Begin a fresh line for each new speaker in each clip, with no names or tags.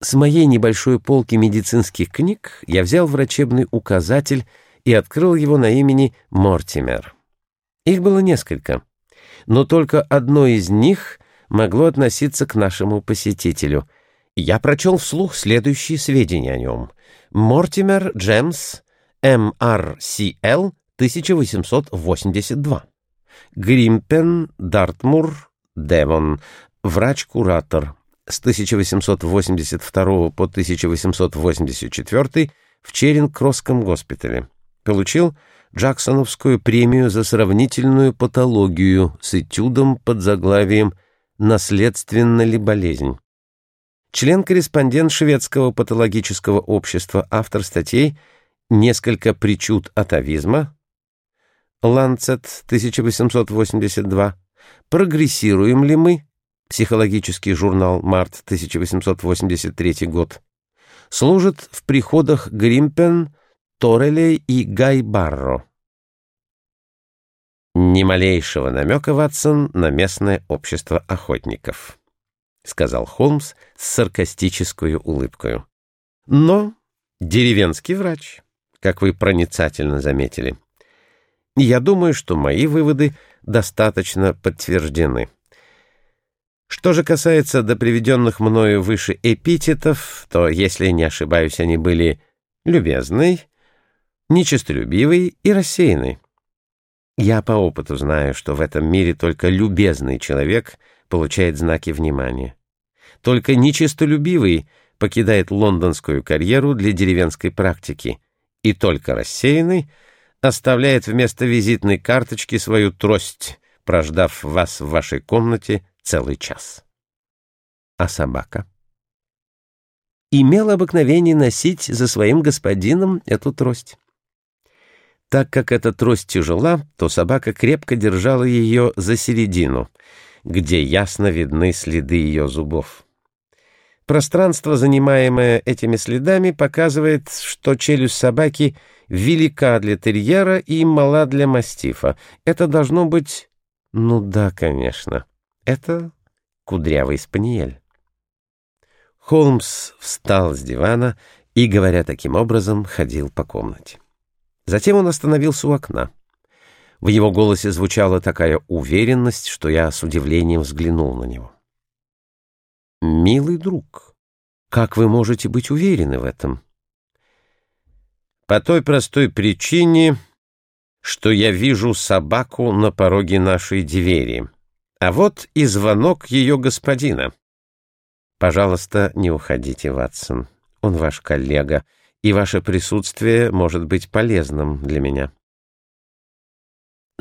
С моей небольшой полки медицинских книг я взял врачебный указатель и открыл его на имени Мортимер. Их было несколько, но только одно из них могло относиться к нашему посетителю. Я прочел вслух следующие сведения о нем. Мортимер Джемс, МРСЛ, 1882. Гримпен, Дартмур, Девон, врач-куратор, с 1882 по 1884 в Черинг-Кроссском госпитале. Получил Джексоновскую премию за сравнительную патологию с этюдом под заглавием «Наследственна ли болезнь?». Член-корреспондент шведского патологического общества, автор статей «Несколько причуд атовизма», Ланцет, 1882, «Прогрессируем ли мы?» Психологический журнал «Март», 1883 год. Служит в приходах Гримпен, Торелей и Гай-Барро. «Ни малейшего намека, Ватсон, на местное общество охотников», — сказал Холмс с саркастической улыбкой. «Но деревенский врач, как вы проницательно заметили. Я думаю, что мои выводы достаточно подтверждены». Что же касается до приведенных мною выше эпитетов, то, если не ошибаюсь, они были любезный, нечестолюбивый и рассеянный. Я по опыту знаю, что в этом мире только любезный человек получает знаки внимания. Только нечестолюбивый покидает лондонскую карьеру для деревенской практики, и только рассеянный оставляет вместо визитной карточки свою трость, прождав вас в вашей комнате целый час. А собака? Имел обыкновение носить за своим господином эту трость. Так как эта трость тяжела, то собака крепко держала ее за середину, где ясно видны следы ее зубов. Пространство, занимаемое этими следами, показывает, что челюсть собаки велика для терьера и мала для мастифа. Это должно быть... Ну да, конечно. Это кудрявый спаниель. Холмс встал с дивана и, говоря таким образом, ходил по комнате. Затем он остановился у окна. В его голосе звучала такая уверенность, что я с удивлением взглянул на него. «Милый друг, как вы можете быть уверены в этом?» «По той простой причине, что я вижу собаку на пороге нашей двери», а вот и звонок ее господина. Пожалуйста, не уходите, Ватсон. Он ваш коллега, и ваше присутствие может быть полезным для меня.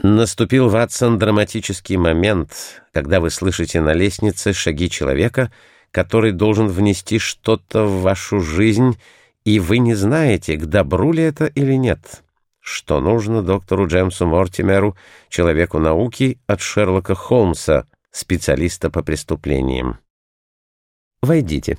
Наступил, Ватсон, драматический момент, когда вы слышите на лестнице шаги человека, который должен внести что-то в вашу жизнь, и вы не знаете, к добру ли это или нет что нужно доктору Джемсу Мортимеру, человеку науки, от Шерлока Холмса, специалиста по преступлениям. «Войдите»,